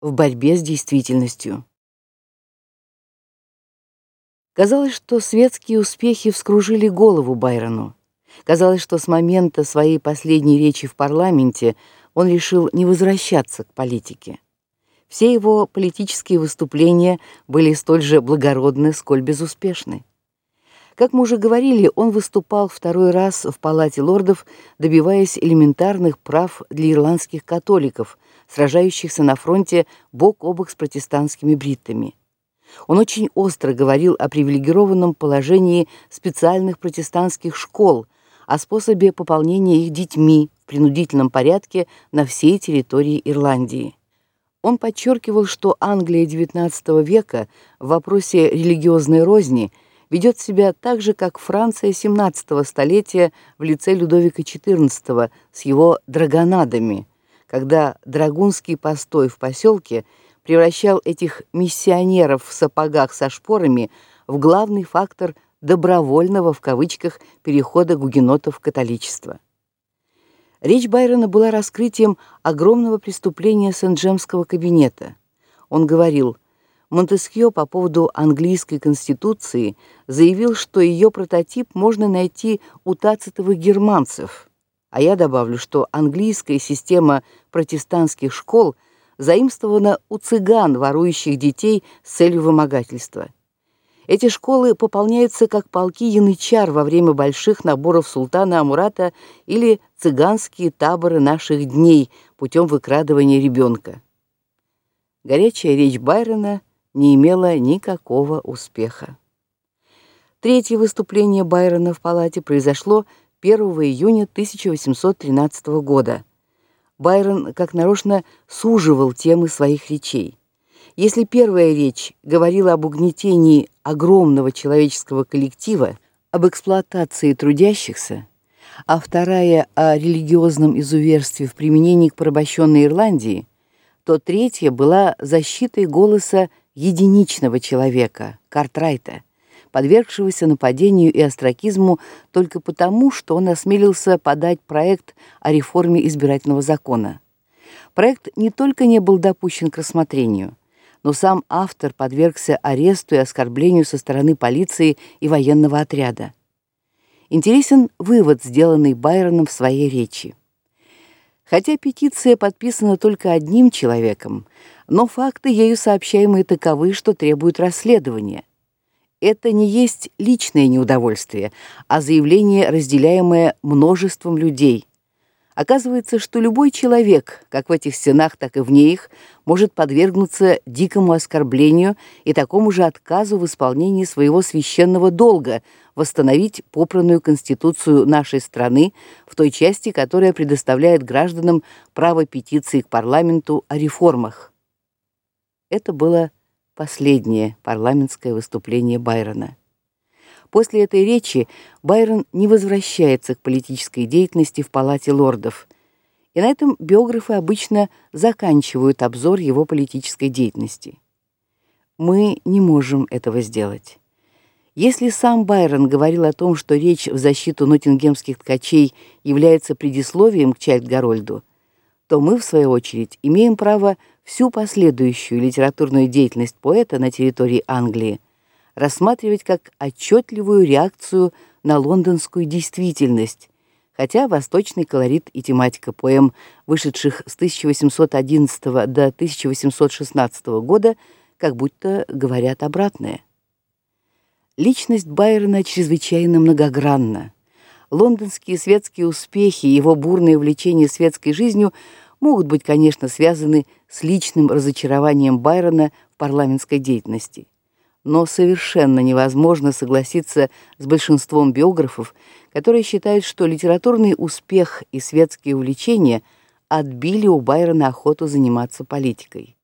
в борьбе с действительностью. Казалось, что светские успехи вскружили голову Байрону. Казалось, что с момента своей последней речи в парламенте он решил не возвращаться к политике. Все его политические выступления были столь же благородны, сколь безуспешны. Как мы уже говорили, он выступал второй раз в Палате лордов, добиваясь элементарных прав для ирландских католиков, сражающихся на фронте бок о бок с протестантскими бриттами. Он очень остро говорил о привилегированном положении специальных протестантских школ, о способе пополнения их детьми в принудительном порядке на всей территории Ирландии. Он подчеркивал, что Англия XIX века в вопросе религиозной розни – ведет себя так же, как Франция XVII столетия в лице Людовика XIV с его драгонадами, когда драгунский постой в поселке превращал этих миссионеров в сапогах со шпорами в главный фактор добровольного в кавычках перехода гугенотов в католичество. Речь Байрона была раскрытием огромного преступления Сент-Джемского кабинета. Он говорил: Монтескьё по поводу английской конституции заявил, что ее прототип можно найти у тацитовых германцев. А я добавлю, что английская система протестантских школ заимствована у цыган, ворующих детей с целью вымогательства. Эти школы пополняются как полки янычар во время больших наборов султана Амурата или цыганские таборы наших дней путем выкрадывания ребенка. Горячая речь Байрона не имела никакого успеха. Третье выступление Байрона в палате произошло 1 июня 1813 года. Байрон как нарочно суживал темы своих речей. Если первая речь говорила об угнетении огромного человеческого коллектива, об эксплуатации трудящихся, а вторая о религиозном изуверстве в применении к порабощенной Ирландии, то третья была защитой голоса единичного человека, Картрайта, подвергшегося нападению и остракизму только потому, что он осмелился подать проект о реформе избирательного закона. Проект не только не был допущен к рассмотрению, но сам автор подвергся аресту и оскорблению со стороны полиции и военного отряда. Интересен вывод, сделанный Байроном в своей речи. Хотя петиция подписана только одним человеком, но факты ею сообщаемые таковы, что требуют расследования. Это не есть личное неудовольствие, а заявление, разделяемое множеством людей. Оказывается, что любой человек, как в этих стенах, так и вне их, может подвергнуться дикому оскорблению и такому же отказу в исполнении своего священного долга восстановить попранную конституцию нашей страны в той части, которая предоставляет гражданам право петиции к парламенту о реформах. Это было последнее парламентское выступление Байрона. После этой речи Байрон не возвращается к политической деятельности в Палате лордов. И на этом биографы обычно заканчивают обзор его политической деятельности. Мы не можем этого сделать. Если сам Байрон говорил о том, что речь в защиту ноттингемских ткачей является предисловием к Чайльд-Гарольду, то мы в свою очередь имеем право всю последующую литературную деятельность поэта на территории Англии рассматривать как отчетливую реакцию на лондонскую действительность, хотя восточный колорит и тематика поэм, вышедших с 1811 до 1816 года, как будто говорят обратное. Личность Байрона чрезвычайно многогранна. Лондонские светские успехи и его бурное увлечение светской жизнью могут быть, конечно, связаны с личным разочарованием Байрона в парламентской деятельности но совершенно невозможно согласиться с большинством биографов, которые считают, что литературный успех и светские увлечения отбили у Байрона охоту заниматься политикой.